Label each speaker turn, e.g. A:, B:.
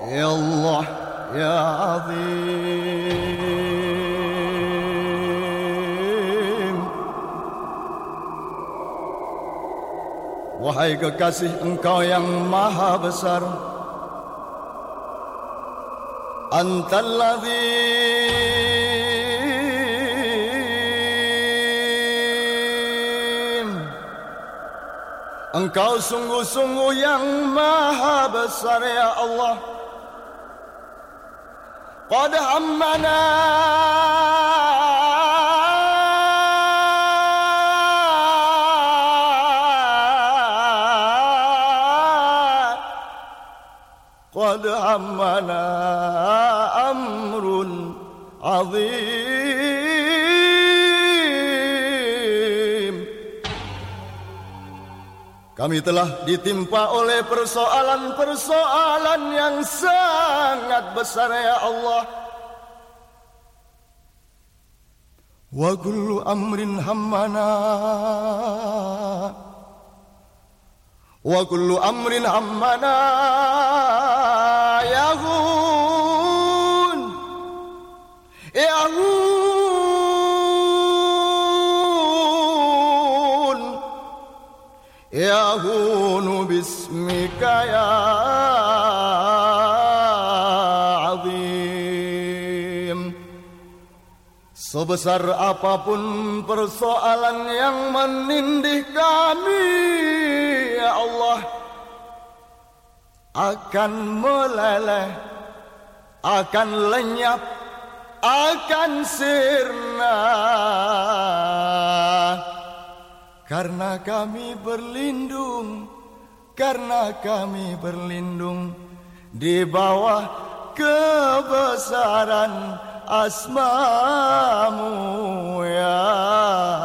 A: يا الله يا عظيم Wahai kekasih engkau yang maha besar Antalladhi Engkau sungguh-sungguh yang maha besar ya Allah قد همنا قد همنا أمر عظيم Kami telah ditimpa oleh persoalan-persoalan yang sangat حد بسر يا الله. وكل أمر همنا. وكل أمر همنا يا هون. يا هون. يا باسمك يا هون Sebesar apa pun persoalan yang menindih kami Ya Allah Akan meleleh Akan lenyap Akan sirna. Karena kami berlindung Karena kami berlindung Di bawah kebesaran أسماه يا